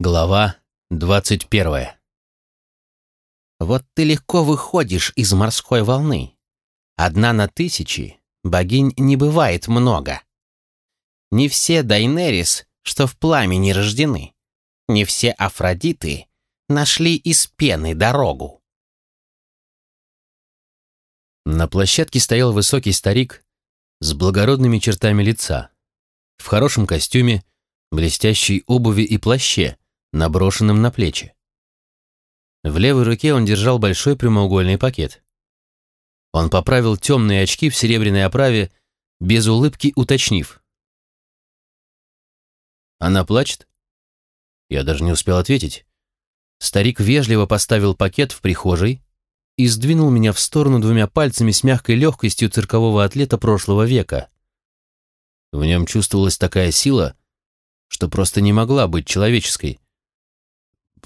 Глава двадцать первая. Вот ты легко выходишь из морской волны. Одна на тысячи, богинь не бывает много. Не все Дайнерис, что в пламени рождены. Не все Афродиты нашли из пены дорогу. На площадке стоял высокий старик с благородными чертами лица, в хорошем костюме, блестящей обуви и плаще, наброшенным на плечи. В левой руке он держал большой прямоугольный пакет. Он поправил темные очки в серебряной оправе, без улыбки уточнив. «Она плачет?» Я даже не успел ответить. Старик вежливо поставил пакет в прихожей и сдвинул меня в сторону двумя пальцами с мягкой легкостью циркового атлета прошлого века. В нем чувствовалась такая сила, что просто не могла быть человеческой.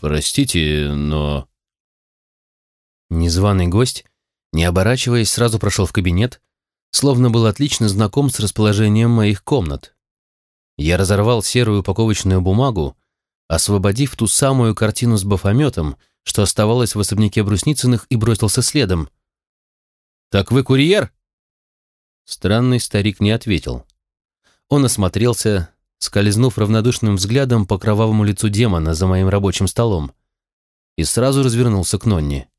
«Простите, но...» Незваный гость, не оборачиваясь, сразу прошел в кабинет, словно был отлично знаком с расположением моих комнат. Я разорвал серую упаковочную бумагу, освободив ту самую картину с бафометом, что оставалась в особняке Брусницыных, и бросился следом. «Так вы курьер?» Странный старик не ответил. Он осмотрелся, скользнув равнодушным взглядом по кровавому лицу демона за моим рабочим столом, и сразу развернулся к Нонне.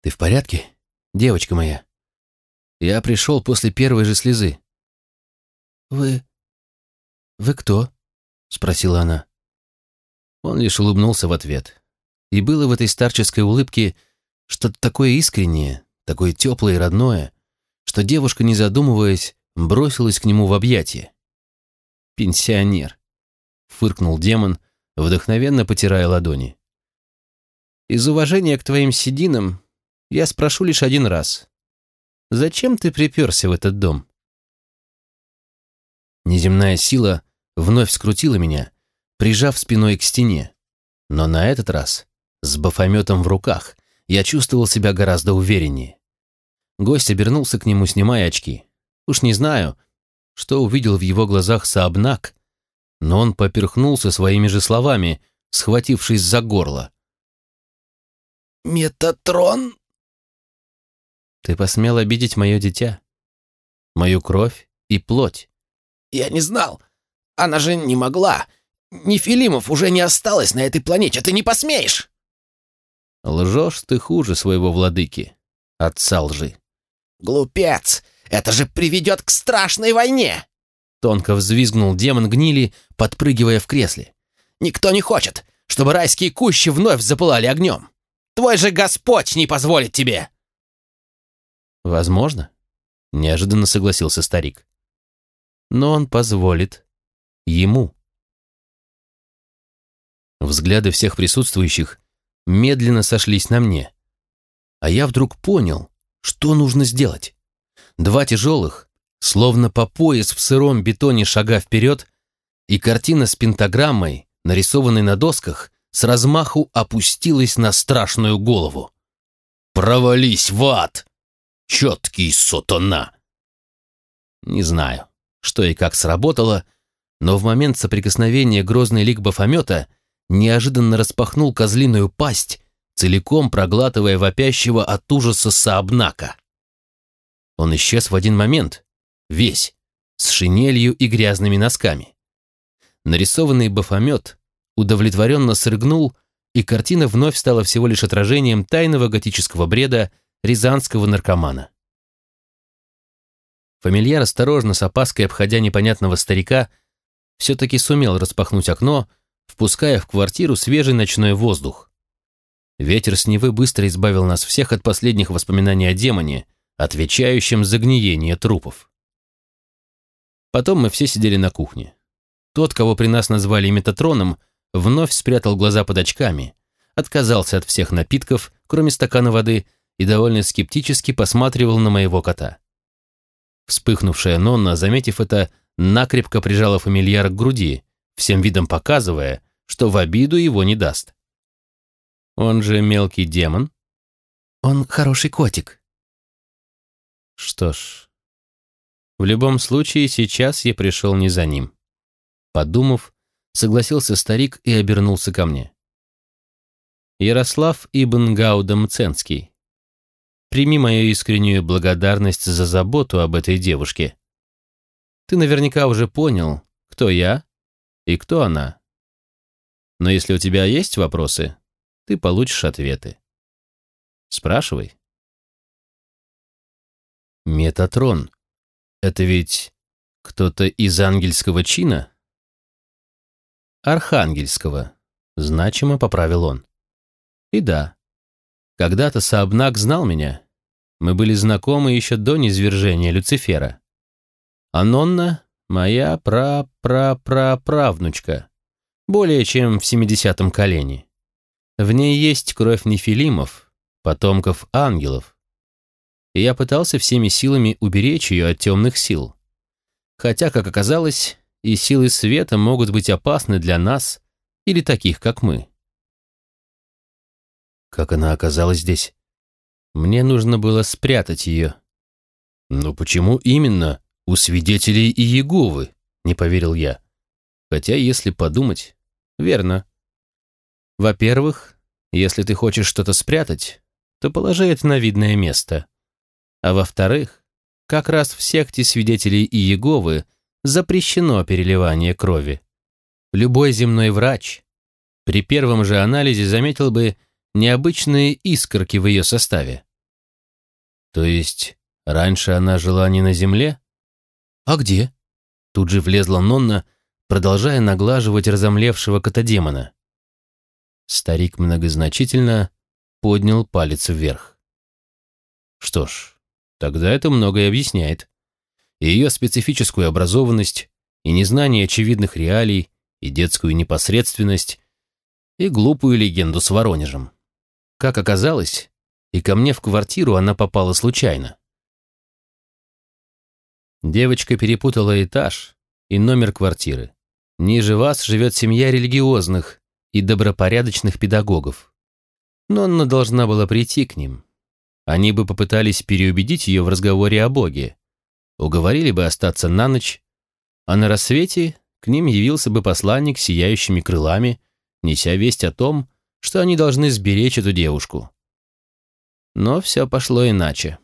«Ты в порядке, девочка моя?» Я пришел после первой же слезы. «Вы... вы кто?» — спросила она. Он лишь улыбнулся в ответ. И было в этой старческой улыбке что-то такое искреннее, такое теплое и родное, что девушка, не задумываясь, бросилась к нему в объятия. «Пенсионер», — фыркнул демон, вдохновенно потирая ладони. «Из уважения к твоим сединам я спрошу лишь один раз. Зачем ты приперся в этот дом?» Неземная сила вновь скрутила меня, прижав спиной к стене. Но на этот раз, с бафометом в руках, я чувствовал себя гораздо увереннее. Гость обернулся к нему, снимая очки. Уж не знаю, что увидел в его глазах Саабнак, но он поперхнулся своими же словами, схватившись за горло. «Метатрон?» «Ты посмел обидеть мое дитя, мою кровь и плоть». «Я не знал. Она же не могла. Нефилимов уже не осталось на этой планете. Ты не посмеешь!» «Лжешь ты хуже своего владыки, отца лжи». «Глупец! Это же приведет к страшной войне!» Тонко взвизгнул демон гнили, подпрыгивая в кресле. «Никто не хочет, чтобы райские кущи вновь запылали огнем. Твой же Господь не позволит тебе!» «Возможно», — неожиданно согласился старик. «Но он позволит ему». Взгляды всех присутствующих медленно сошлись на мне. А я вдруг понял, что нужно сделать. Два тяжелых, словно по пояс в сыром бетоне шага вперед, и картина с пентаграммой, нарисованной на досках, с размаху опустилась на страшную голову. «Провались в ад! Четкий сотона!» Не знаю, что и как сработало, но в момент соприкосновения грозный лик Бафомета неожиданно распахнул козлиную пасть, целиком проглатывая вопящего от ужаса Саабнака. Он исчез в один момент, весь, с шинелью и грязными носками. Нарисованный бафомет удовлетворенно срыгнул, и картина вновь стала всего лишь отражением тайного готического бреда рязанского наркомана. Фамильяр, осторожно, с опаской обходя непонятного старика, все-таки сумел распахнуть окно, впуская в квартиру свежий ночной воздух. Ветер с Невы быстро избавил нас всех от последних воспоминаний о демоне, отвечающим за гниение трупов. Потом мы все сидели на кухне. Тот, кого при нас назвали Метатроном, вновь спрятал глаза под очками, отказался от всех напитков, кроме стакана воды, и довольно скептически посматривал на моего кота. Вспыхнувшая Нонна, заметив это, накрепко прижала фамильяра к груди, всем видом показывая, что в обиду его не даст. Он же мелкий демон. Он хороший котик, что ж, в любом случае сейчас я пришел не за ним. Подумав, согласился старик и обернулся ко мне. Ярослав Ибн Гаудам Ценский, прими мою искреннюю благодарность за заботу об этой девушке. Ты наверняка уже понял, кто я и кто она. Но если у тебя есть вопросы, ты получишь ответы. Спрашивай. Метатрон. Это ведь кто-то из ангельского чина? Архангельского. Значимо поправил он. И да, когда-то Саабнак знал меня. Мы были знакомы еще до низвержения Люцифера. Анонна — моя пра-пра-пра-правнучка, более чем в семидесятом колене. В ней есть кровь нефилимов, потомков ангелов. И я пытался всеми силами уберечь ее от темных сил. Хотя, как оказалось, и силы света могут быть опасны для нас или таких, как мы. Как она оказалась здесь? Мне нужно было спрятать ее. Но почему именно у свидетелей и Иеговы? Не поверил я. Хотя, если подумать, верно. Во-первых, если ты хочешь что-то спрятать, то положи это на видное место. А во-вторых, как раз в секте свидетелей Иеговы запрещено переливание крови. Любой земной врач при первом же анализе заметил бы необычные искорки в ее составе. То есть раньше она жила не на земле? А где? Тут же влезла Нонна, продолжая наглаживать разомлевшего кота-демона. Старик многозначительно поднял палец вверх. Что ж, тогда это многое объясняет. И ее специфическую образованность, и незнание очевидных реалий, и детскую непосредственность, и глупую легенду с Воронежем. Как оказалось, и ко мне в квартиру она попала случайно. Девочка перепутала этаж и номер квартиры. Ниже вас живет семья религиозных и добропорядочных педагогов. Но она должна была прийти к ним. Они бы попытались переубедить ее в разговоре о Боге, уговорили бы остаться на ночь, а на рассвете к ним явился бы посланник с сияющими крылами, неся весть о том, что они должны сберечь эту девушку. Но все пошло иначе.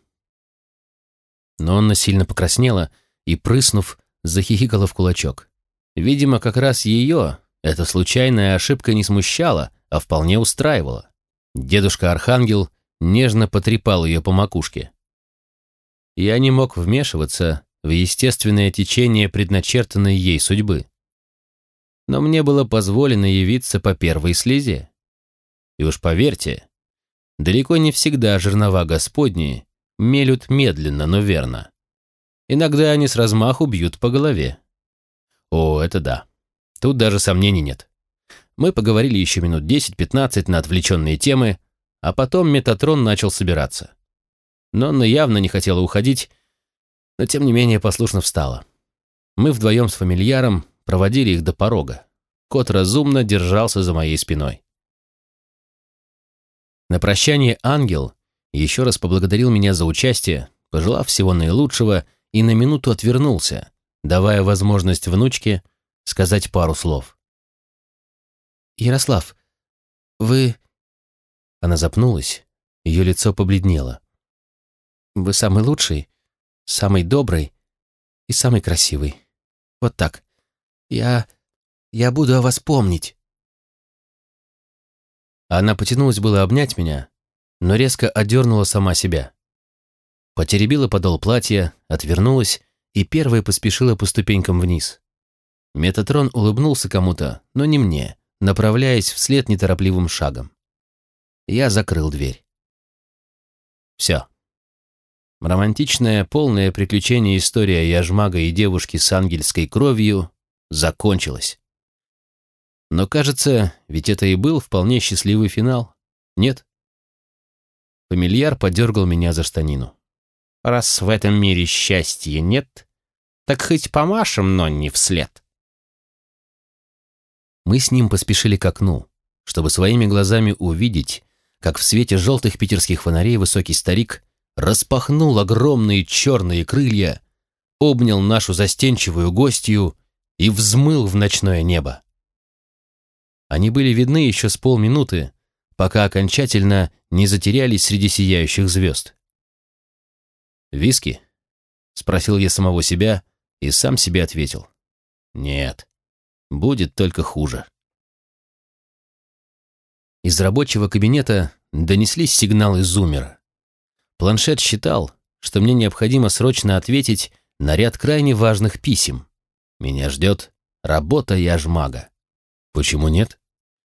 Но Нонна сильно покраснела и, прыснув, захихикала в кулачок. Видимо, как раз ее эта случайная ошибка не смущала, а вполне устраивала. Дедушка-архангел нежно потрепал ее по макушке. Я не мог вмешиваться в естественное течение предначертанной ей судьбы. Но мне было позволено явиться по первой слезе. И уж поверьте, далеко не всегда жернова Господни мелют медленно, но верно. Иногда они с размаху бьют по голове. О, это да. Тут даже сомнений нет. Мы поговорили еще минут 10-15 на отвлеченные темы, а потом Метатрон начал собираться. Но Нонна явно не хотела уходить, но тем не менее послушно встала. Мы вдвоем с фамильяром проводили их до порога. Кот разумно держался за моей спиной. На прощание ангел еще раз поблагодарил меня за участие, пожелав всего наилучшего и на минуту отвернулся, давая возможность внучке сказать пару слов. «Ярослав, вы...» Она запнулась, ее лицо побледнело. «Вы самый лучший, самый добрый и самый красивый. Вот так. Я... я буду о вас помнить». Она потянулась было обнять меня, но резко одернула сама себя. Потеребила подол платья, отвернулась и первая поспешила по ступенькам вниз. Метатрон улыбнулся кому-то, но не мне, направляясь вслед неторопливым шагом. Я закрыл дверь. Все. Романтичная, полная приключение история Яжмага и девушки с ангельской кровью закончилась. Но кажется, ведь это и был вполне счастливый финал. Нет? Фамильяр подергал меня за штанину. Раз в этом мире счастья нет, так хоть помашем, но не вслед. Мы с ним поспешили к окну, чтобы своими глазами увидеть, как в свете желтых питерских фонарей высокий старик распахнул огромные черные крылья, обнял нашу застенчивую гостью и взмыл в ночное небо. Они были видны еще с полминуты, пока окончательно не затерялись среди сияющих звезд. «Виски?» — спросил я самого себя и сам себе ответил. «Нет, будет только хуже». Из рабочего кабинета донеслись сигналы зумера. Планшет считал, что мне необходимо срочно ответить на ряд крайне важных писем. Меня ждет работа яжмага. Почему нет?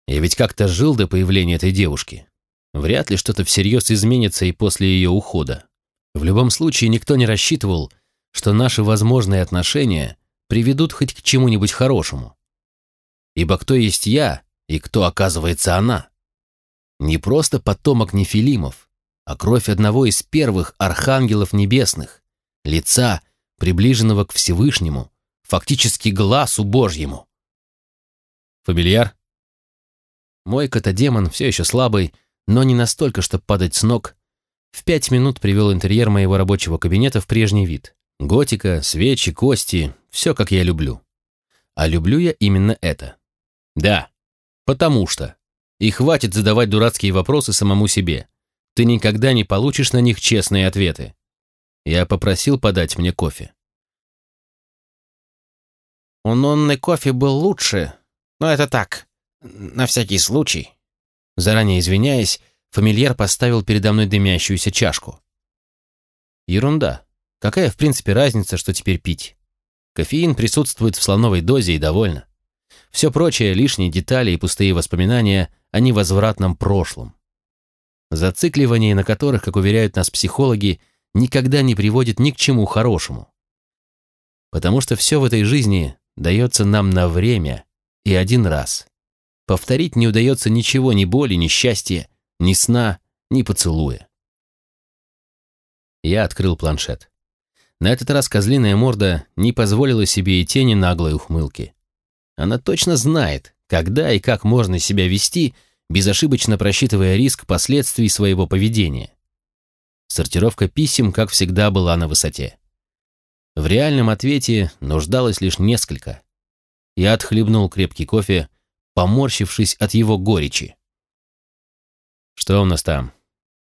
Я ведь как-то жил до появления этой девушки. Вряд ли что-то всерьез изменится и после ее ухода. В любом случае, никто не рассчитывал, что наши возможные отношения приведут хоть к чему-нибудь хорошему. Ибо кто есть я и кто, оказывается, она? Не просто потомок Нефилимов, а кровь одного из первых архангелов небесных, лица, приближенного к Всевышнему, фактически глазу Божьему. Фамильяр? Мой котодемон все еще слабый, но не настолько, чтобы падать с ног, в пять минут привел интерьер моего рабочего кабинета в прежний вид. Готика, свечи, кости, все как я люблю. А люблю я именно это. Да, потому что. И хватит задавать дурацкие вопросы самому себе. Ты никогда не получишь на них честные ответы. Я попросил подать мне кофе. У Нонны кофе был лучше, но это так, на всякий случай. Заранее извиняясь, фамильяр поставил передо мной дымящуюся чашку. Ерунда. Какая, в принципе, разница, что теперь пить? Кофеин присутствует в слоновой дозе и довольно. Все прочее, лишние детали и пустые воспоминания о невозвратном прошлом. Зацикливание на которых, как уверяют нас психологи, никогда не приводит ни к чему хорошему. Потому что все в этой жизни дается нам на время и один раз. Повторить не удается ничего, ни боли, ни счастья, ни сна, ни поцелуя. Я открыл планшет. На этот раз козлиная морда не позволила себе и тени наглой ухмылки. Она точно знает, когда и как можно себя вести, безошибочно просчитывая риск последствий своего поведения. Сортировка писем, как всегда, была на высоте. В реальном ответе нуждалось лишь несколько. Я отхлебнул крепкий кофе, поморщившись от его горечи. «Что у нас там?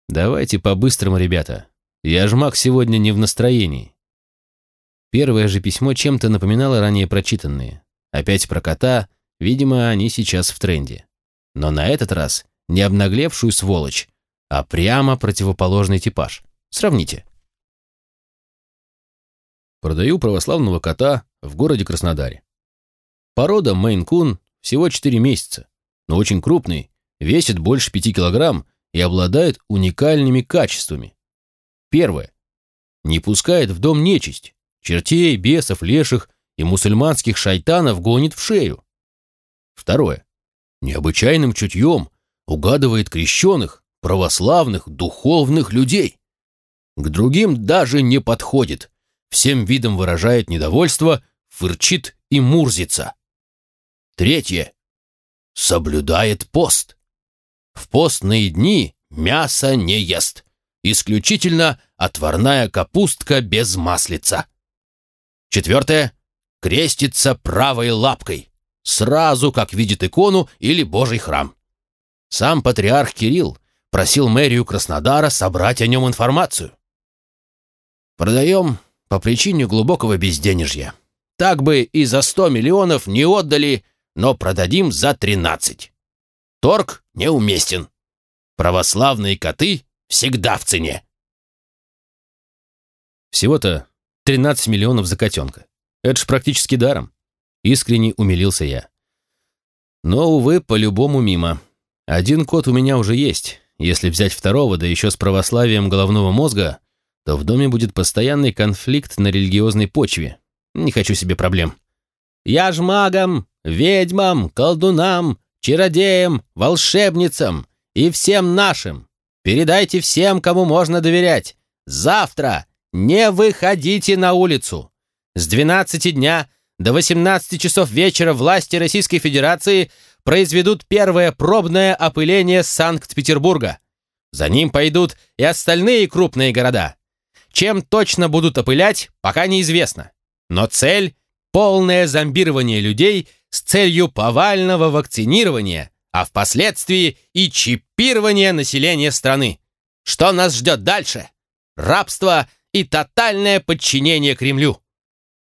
Давайте по-быстрому, ребята. Я жмак сегодня не в настроении». Первое же письмо чем-то напоминало ранее прочитанные. Опять про кота, видимо, они сейчас в тренде. Но на этот раз не обнаглевшую сволочь, а прямо противоположный типаж. Сравните. Продаю православного кота в городе Краснодаре. Порода Мейн-кун всего 4 месяца, но очень крупный, весит больше 5 килограмм и обладает уникальными качествами. Первое. Не пускает в дом нечисть, чертей, бесов, леших и мусульманских шайтанов гонит в шею. Второе. Необычайным чутьем угадывает крещенных, православных, духовных людей. К другим даже не подходит, всем видом выражает недовольство, фырчит и мурзится. Третье. Соблюдает пост. В постные дни мясо не ест. Исключительно отварная капустка без маслица. Четвертое. Крестится правой лапкой. Сразу, как видит икону или божий храм. Сам патриарх Кирилл просил мэрию Краснодара собрать о нем информацию. Продаем по причине глубокого безденежья. Так бы и за сто миллионов не отдали но продадим за тринадцать. Торг неуместен. Православные коты всегда в цене. Всего-то 13 миллионов за котенка. Это ж практически даром. Искренне умилился я. Но, увы, по-любому мимо. Один кот у меня уже есть. Если взять второго, да еще с православием головного мозга, то в доме будет постоянный конфликт на религиозной почве. Не хочу себе проблем. Я ж магом ведьмам, колдунам, чародеям, волшебницам и всем нашим. Передайте всем, кому можно доверять. Завтра не выходите на улицу. С 12 дня до 18 часов вечера власти Российской Федерации произведут первое пробное опыление Санкт-Петербурга. За ним пойдут и остальные крупные города. Чем точно будут опылять, пока неизвестно. Но цель полное зомбирование людей с целью повального вакцинирования, а впоследствии и чипирования населения страны. Что нас ждет дальше? Рабство и тотальное подчинение Кремлю.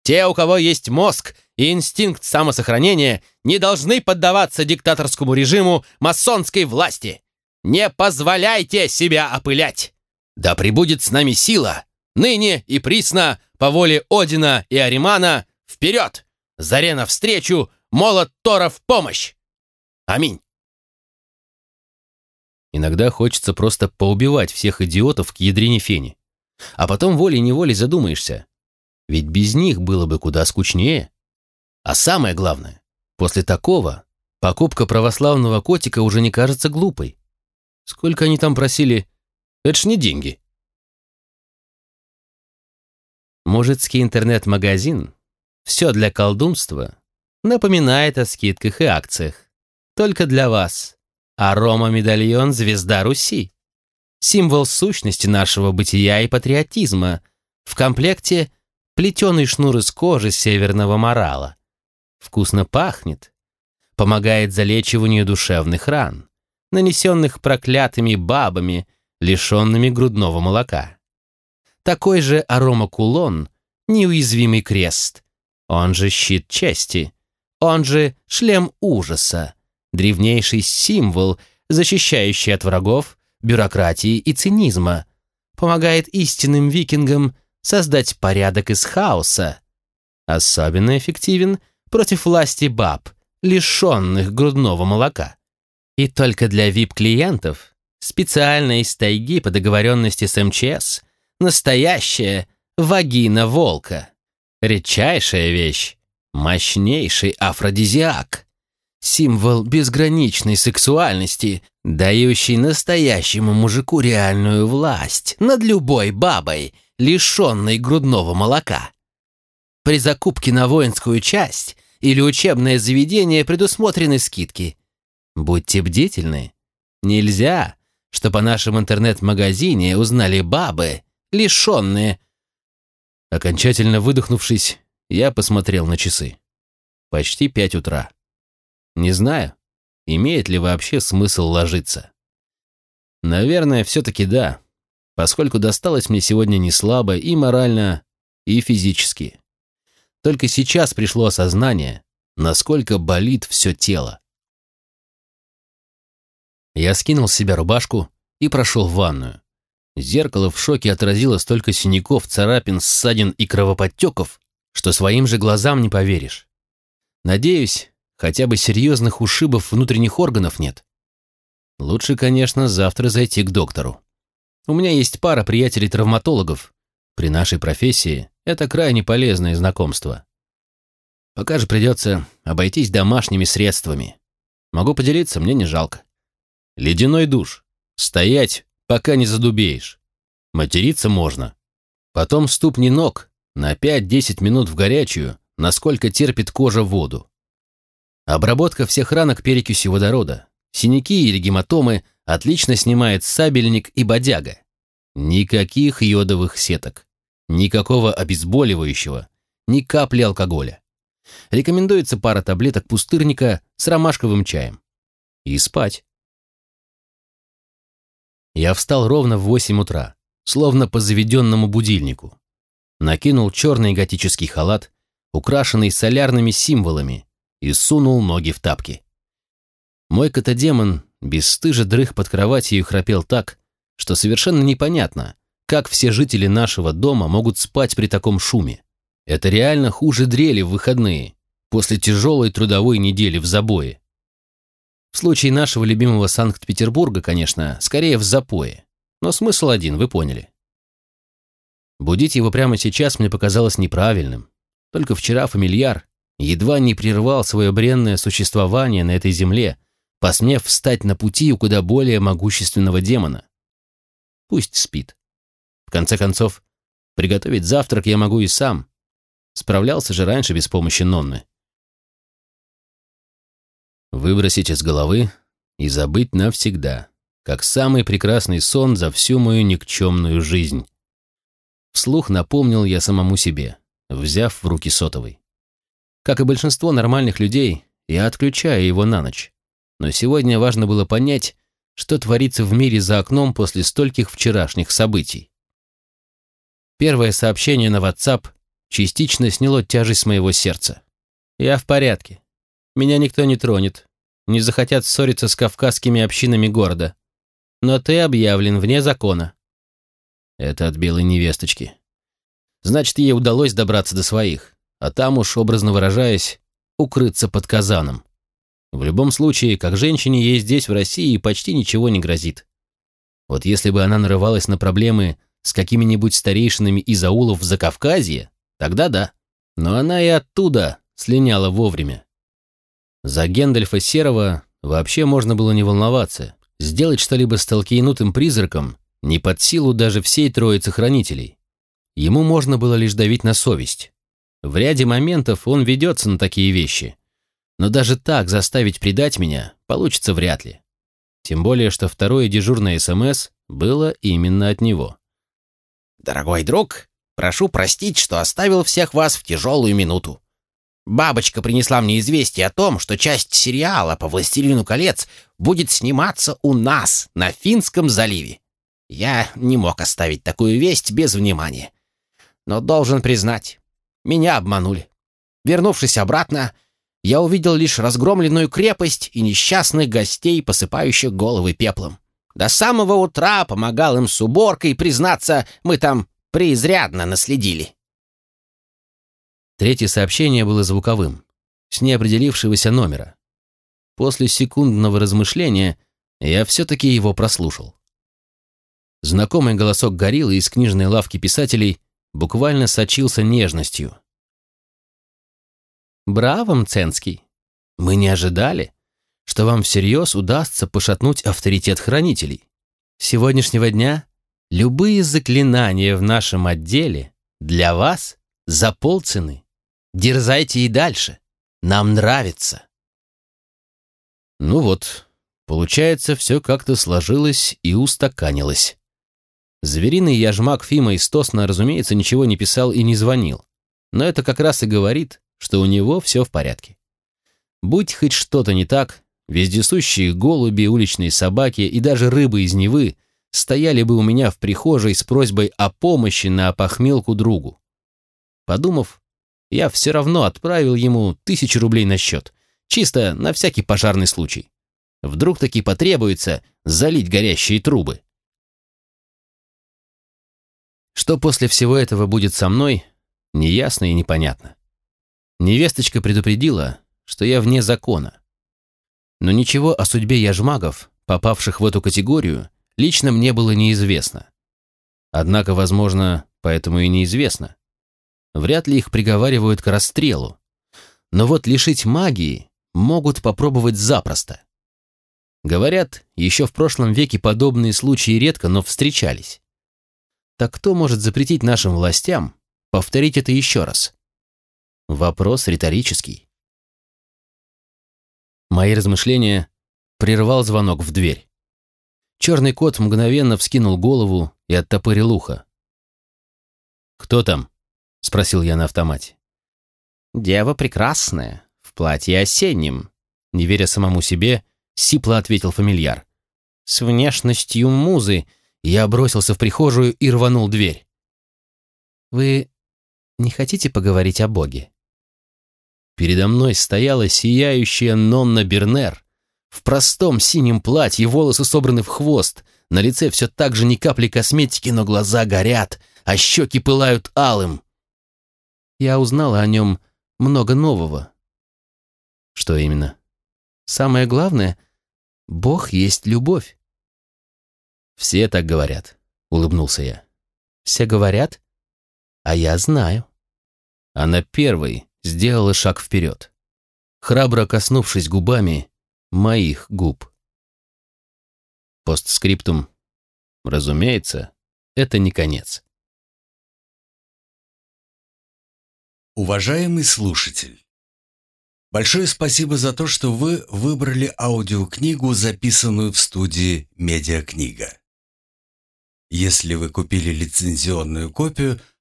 Те, у кого есть мозг и инстинкт самосохранения, не должны поддаваться диктаторскому режиму масонской власти. Не позволяйте себя опылять. Да пребудет с нами сила, ныне и присно, по воле Одина и Аримана, вперед! Заре навстречу, молот Тора в помощь! Аминь. Иногда хочется просто поубивать всех идиотов к ядрине фени. А потом волей-неволей задумаешься. Ведь без них было бы куда скучнее. А самое главное, после такого покупка православного котика уже не кажется глупой. Сколько они там просили? Это ж не деньги. Мужицкий интернет-магазин «Все для колдунства» напоминает о скидках и акциях. Только для вас. Арома-медальон «Звезда Руси». Символ сущности нашего бытия и патриотизма. В комплекте плетеный шнур из кожи северного морала. Вкусно пахнет. Помогает залечиванию душевных ран, нанесенных проклятыми бабами, лишенными грудного молока. Такой же аромакулон, неуязвимый крест, он же щит чести, он же шлем ужаса, древнейший символ, защищающий от врагов, бюрократии и цинизма, помогает истинным викингам создать порядок из хаоса. Особенно эффективен против власти баб, лишенных грудного молока. И только для VIP-клиентов специально из тайги по договоренности с МЧС Настоящая вагина волка. Редчайшая вещь. Мощнейший афродизиак. Символ безграничной сексуальности, дающий настоящему мужику реальную власть над любой бабой, лишенной грудного молока. При закупке на воинскую часть или учебное заведение предусмотрены скидки. Будьте бдительны. Нельзя, что по нашем интернет-магазине узнали бабы, лишенные. Окончательно выдохнувшись, я посмотрел на часы. Почти пять утра. Не знаю, имеет ли вообще смысл ложиться. Наверное, все-таки да, поскольку досталось мне сегодня не слабо и морально, и физически. Только сейчас пришло осознание, насколько болит все тело. Я скинул с себя рубашку и прошел в ванную. Зеркало в шоке отразило столько синяков, царапин, ссадин и кровоподтеков, что своим же глазам не поверишь. Надеюсь, хотя бы серьезных ушибов внутренних органов нет. Лучше, конечно, завтра зайти к доктору. У меня есть пара приятелей-травматологов. При нашей профессии это крайне полезное знакомство. Пока же придется обойтись домашними средствами. Могу поделиться, мне не жалко. Ледяной душ. Стоять пока не задубеешь. Материться можно. Потом ступни ног на 5-10 минут в горячую, насколько терпит кожа воду. Обработка всех ранок перекисью водорода. Синяки или гематомы отлично снимает сабельник и бодяга. Никаких йодовых сеток. Никакого обезболивающего. Ни капли алкоголя. Рекомендуется пара таблеток пустырника с ромашковым чаем. И спать. Я встал ровно в восемь утра, словно по заведенному будильнику. Накинул черный готический халат, украшенный солярными символами, и сунул ноги в тапки. Мой котодемон бесстыже дрых под кроватью храпел так, что совершенно непонятно, как все жители нашего дома могут спать при таком шуме. Это реально хуже дрели в выходные, после тяжелой трудовой недели в забое. В случае нашего любимого Санкт-Петербурга, конечно, скорее в запое. Но смысл один, вы поняли. Будить его прямо сейчас мне показалось неправильным. Только вчера фамильяр едва не прервал свое бренное существование на этой земле, посмев встать на пути у куда более могущественного демона. Пусть спит. В конце концов, приготовить завтрак я могу и сам. Справлялся же раньше без помощи Нонны выбросить из головы и забыть навсегда, как самый прекрасный сон за всю мою никчемную жизнь. Вслух напомнил я самому себе, взяв в руки сотовый. Как и большинство нормальных людей, я отключаю его на ночь. Но сегодня важно было понять, что творится в мире за окном после стольких вчерашних событий. Первое сообщение на WhatsApp частично сняло тяжесть с моего сердца. «Я в порядке. Меня никто не тронет. Не захотят ссориться с кавказскими общинами города. Но ты объявлен вне закона». Это от белой невесточки. Значит, ей удалось добраться до своих, а там уж, образно выражаясь, укрыться под казаном. В любом случае, как женщине ей здесь, в России, почти ничего не грозит. Вот если бы она нарывалась на проблемы с какими-нибудь старейшинами из аулов в Закавказье, тогда да. Но она и оттуда слиняла вовремя. За Гендальфа Серого вообще можно было не волноваться. Сделать что-либо с толкейнутым призраком не под силу даже всей троицы хранителей. Ему можно было лишь давить на совесть. В ряде моментов он ведется на такие вещи – но даже так заставить предать меня получится вряд ли. Тем более, что второе дежурное СМС было именно от него. «Дорогой друг, прошу простить, что оставил всех вас в тяжелую минуту. Бабочка принесла мне известие о том, что часть сериала по «Властелину колец» будет сниматься у нас, на Финском заливе. Я не мог оставить такую весть без внимания. Но должен признать, меня обманули. Вернувшись обратно, я увидел лишь разгромленную крепость и несчастных гостей, посыпающих головы пеплом. До самого утра помогал им с уборкой, признаться, мы там преизрядно наследили. Третье сообщение было звуковым, с неопределившегося номера. После секундного размышления я все-таки его прослушал. Знакомый голосок гориллы из книжной лавки писателей буквально сочился нежностью. Браво, Мценский. Мы не ожидали, что вам всерьез удастся пошатнуть авторитет хранителей. С сегодняшнего дня любые заклинания в нашем отделе для вас за полцены. Дерзайте и дальше. Нам нравится. Ну вот, получается, все как-то сложилось и устаканилось. Звериный яжмак Фима из Тосна, разумеется, ничего не писал и не звонил. Но это как раз и говорит, что у него все в порядке. Будь хоть что-то не так, вездесущие голуби, уличные собаки и даже рыбы из Невы стояли бы у меня в прихожей с просьбой о помощи на опохмелку другу. Подумав, я все равно отправил ему тысячу рублей на счет, чисто на всякий пожарный случай. Вдруг таки потребуется залить горящие трубы. Что после всего этого будет со мной, неясно и непонятно. Невесточка предупредила, что я вне закона. Но ничего о судьбе яжмагов, попавших в эту категорию, лично мне было неизвестно. Однако, возможно, поэтому и неизвестно. Вряд ли их приговаривают к расстрелу. Но вот лишить магии могут попробовать запросто. Говорят, еще в прошлом веке подобные случаи редко, но встречались. Так кто может запретить нашим властям повторить это еще раз? Вопрос риторический. Мои размышления прервал звонок в дверь. Черный кот мгновенно вскинул голову и оттопырил ухо. «Кто там?» — спросил я на автомате. «Дева прекрасная, в платье осеннем», — не веря самому себе, сипло ответил фамильяр. «С внешностью музы я бросился в прихожую и рванул дверь». «Вы не хотите поговорить о Боге?» Передо мной стояла сияющая Нонна Бернер. В простом синем платье, волосы собраны в хвост, на лице все так же ни капли косметики, но глаза горят, а щеки пылают алым. Я узнала о нем много нового. Что именно? Самое главное, Бог есть любовь. Все так говорят, улыбнулся я. Все говорят, а я знаю. Она первой сделала шаг вперед, храбро коснувшись губами моих губ. Постскриптум. Разумеется, это не конец. Уважаемый слушатель, большое спасибо за то, что вы выбрали аудиокнигу, записанную в студии «Медиакнига». Если вы купили лицензионную копию –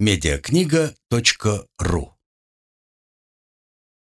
медиакнига.ру